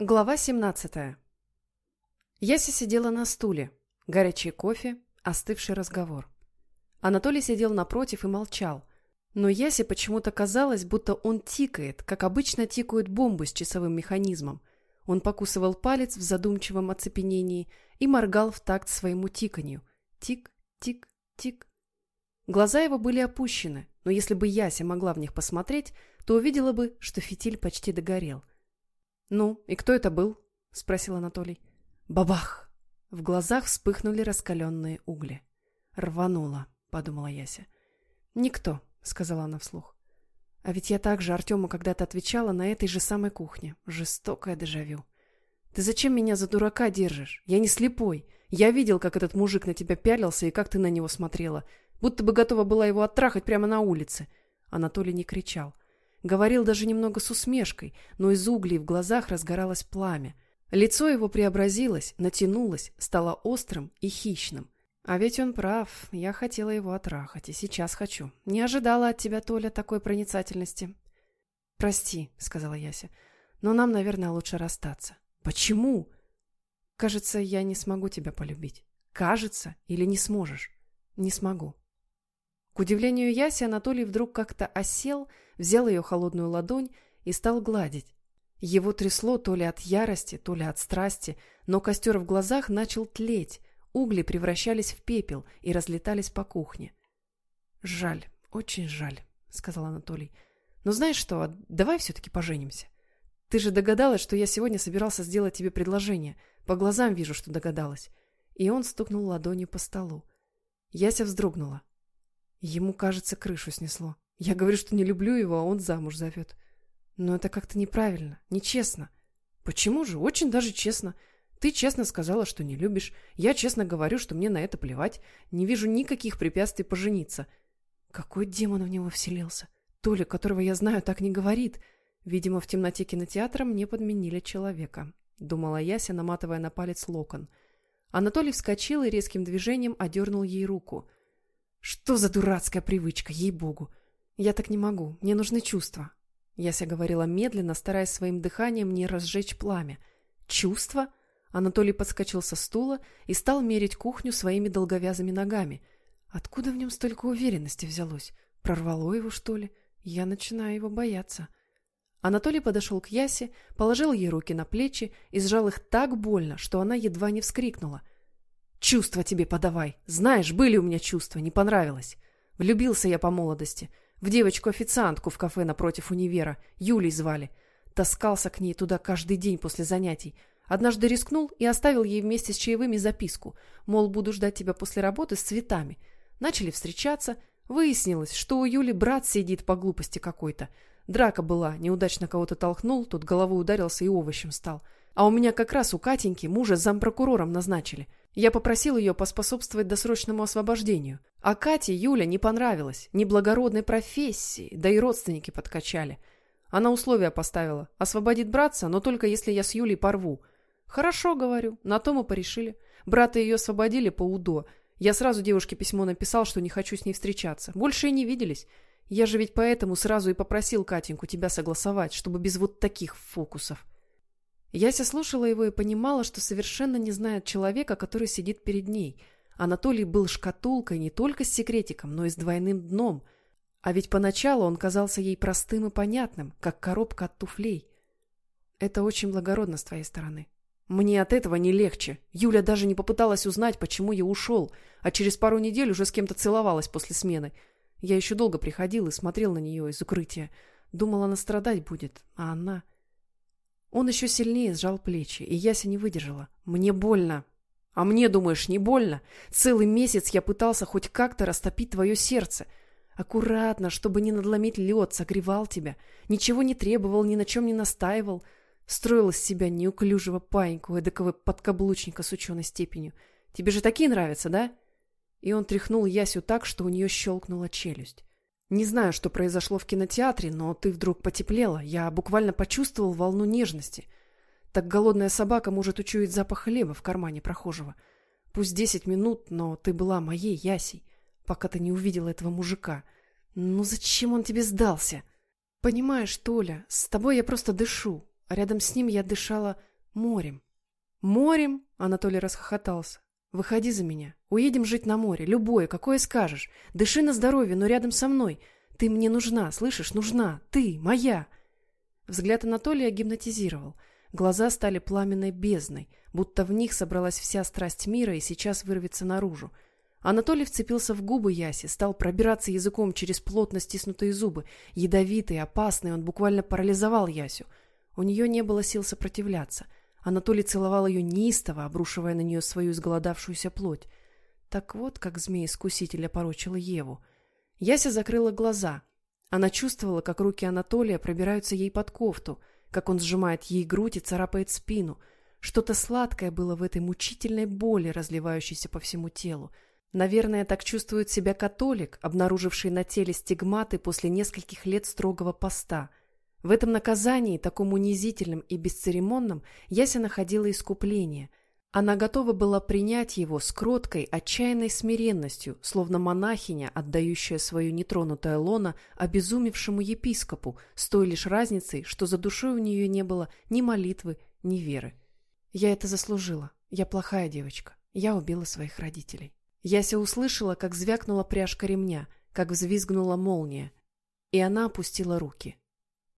Глава 17. Яся сидела на стуле. Горячий кофе, остывший разговор. Анатолий сидел напротив и молчал. Но Ясе почему-то казалось, будто он тикает, как обычно тикают бомбы с часовым механизмом. Он покусывал палец в задумчивом оцепенении и моргал в такт своему тиканью. Тик, тик, тик. Глаза его были опущены, но если бы Яся могла в них посмотреть, то увидела бы, что фитиль почти догорел. «Ну, и кто это был?» — спросил Анатолий. «Бабах!» В глазах вспыхнули раскаленные угли. «Рвануло», — подумала Яся. «Никто», — сказала она вслух. «А ведь я также Артему когда-то отвечала на этой же самой кухне. Жестокое дежавю. Ты зачем меня за дурака держишь? Я не слепой. Я видел, как этот мужик на тебя пялился и как ты на него смотрела. Будто бы готова была его оттрахать прямо на улице». Анатолий не кричал. Говорил даже немного с усмешкой, но из углей в глазах разгоралось пламя. Лицо его преобразилось, натянулось, стало острым и хищным. А ведь он прав, я хотела его отрахать, и сейчас хочу. Не ожидала от тебя, Толя, такой проницательности. «Прости», — сказала Яся, — «но нам, наверное, лучше расстаться». «Почему?» «Кажется, я не смогу тебя полюбить». «Кажется или не сможешь?» «Не смогу». К удивлению Яси, Анатолий вдруг как-то осел, взял ее холодную ладонь и стал гладить. Его трясло то ли от ярости, то ли от страсти, но костер в глазах начал тлеть, угли превращались в пепел и разлетались по кухне. «Жаль, очень жаль», — сказал Анатолий. «Но знаешь что, давай все-таки поженимся. Ты же догадалась, что я сегодня собирался сделать тебе предложение. По глазам вижу, что догадалась». И он стукнул ладонью по столу. Яся вздрогнула. Ему, кажется, крышу снесло. Я говорю, что не люблю его, а он замуж зовет. Но это как-то неправильно, нечестно. Почему же? Очень даже честно. Ты честно сказала, что не любишь. Я честно говорю, что мне на это плевать. Не вижу никаких препятствий пожениться. Какой демон в него вселился? Толя, которого я знаю, так не говорит. Видимо, в темноте кинотеатра мне подменили человека. Думала Яся, наматывая на палец локон. Анатолий вскочил и резким движением одернул ей руку. Что за дурацкая привычка, ей-богу! Я так не могу, мне нужны чувства. Яся говорила медленно, стараясь своим дыханием не разжечь пламя. Чувства? Анатолий подскочил со стула и стал мерить кухню своими долговязыми ногами. Откуда в нем столько уверенности взялось? Прорвало его, что ли? Я начинаю его бояться. Анатолий подошел к Ясе, положил ей руки на плечи и сжал их так больно, что она едва не вскрикнула — Чувства тебе подавай. Знаешь, были у меня чувства, не понравилось. Влюбился я по молодости. В девочку-официантку в кафе напротив универа. Юлей звали. Таскался к ней туда каждый день после занятий. Однажды рискнул и оставил ей вместе с чаевыми записку. Мол, буду ждать тебя после работы с цветами. Начали встречаться. Выяснилось, что у Юли брат сидит по глупости какой-то. Драка была, неудачно кого-то толкнул, тот головой ударился и овощем стал. А у меня как раз у Катеньки мужа зампрокурором назначили. Я попросил ее поспособствовать досрочному освобождению. А Кате Юля не понравилась, ни благородной профессии, да и родственники подкачали. Она условия поставила. Освободит братца, но только если я с Юлей порву. Хорошо, говорю, на то мы порешили. Брата ее освободили по УДО. Я сразу девушке письмо написал, что не хочу с ней встречаться. Больше и не виделись. Я же ведь поэтому сразу и попросил Катеньку тебя согласовать, чтобы без вот таких фокусов. Яся слушала его и понимала, что совершенно не знает человека, который сидит перед ней. Анатолий был шкатулкой не только с секретиком, но и с двойным дном. А ведь поначалу он казался ей простым и понятным, как коробка от туфлей. Это очень благородно с твоей стороны. Мне от этого не легче. Юля даже не попыталась узнать, почему я ушел, а через пару недель уже с кем-то целовалась после смены. Я еще долго приходил и смотрел на нее из укрытия. Думала, она страдать будет, а она... Он еще сильнее сжал плечи, и Яся не выдержала. «Мне больно». «А мне, думаешь, не больно? Целый месяц я пытался хоть как-то растопить твое сердце. Аккуратно, чтобы не надломить лед, согревал тебя. Ничего не требовал, ни на чем не настаивал. Строил из себя неуклюжего паиньку, эдакого подкаблучника с ученой степенью. Тебе же такие нравятся, да?» И он тряхнул Ясю так, что у нее щелкнула челюсть. Не знаю, что произошло в кинотеатре, но ты вдруг потеплела. Я буквально почувствовал волну нежности. Так голодная собака может учуять запах хлеба в кармане прохожего. Пусть десять минут, но ты была моей Ясей, пока ты не увидела этого мужика. Ну зачем он тебе сдался? Понимаешь, Толя, с тобой я просто дышу, а рядом с ним я дышала Морем. Морем? Анатолий расхохотался. Выходи за меня. Уедем жить на море. Любое, какое скажешь. Дыши на здоровье, но рядом со мной. Ты мне нужна, слышишь? Нужна. Ты, моя. Взгляд Анатолия гипнотизировал. Глаза стали пламенной бездной, будто в них собралась вся страсть мира и сейчас вырвется наружу. Анатолий вцепился в губы Яси, стал пробираться языком через плотно стиснутые зубы. Ядовитый, опасный, он буквально парализовал Ясю. У нее не было сил сопротивляться. Анатолий целовал ее неистово, обрушивая на нее свою изголодавшуюся плоть. Так вот, как змей-искуситель опорочил Еву. Яся закрыла глаза. Она чувствовала, как руки Анатолия пробираются ей под кофту, как он сжимает ей грудь и царапает спину. Что-то сладкое было в этой мучительной боли, разливающейся по всему телу. Наверное, так чувствует себя католик, обнаруживший на теле стигматы после нескольких лет строгого поста. В этом наказании, таком унизительном и бесцеремонном, Яся находила искупление. Она готова была принять его с кроткой, отчаянной смиренностью, словно монахиня, отдающая свою нетронутое лоно обезумевшему епископу, с той лишь разницей, что за душой у нее не было ни молитвы, ни веры. «Я это заслужила. Я плохая девочка. Я убила своих родителей». Яся услышала, как звякнула пряжка ремня, как взвизгнула молния, и она опустила руки.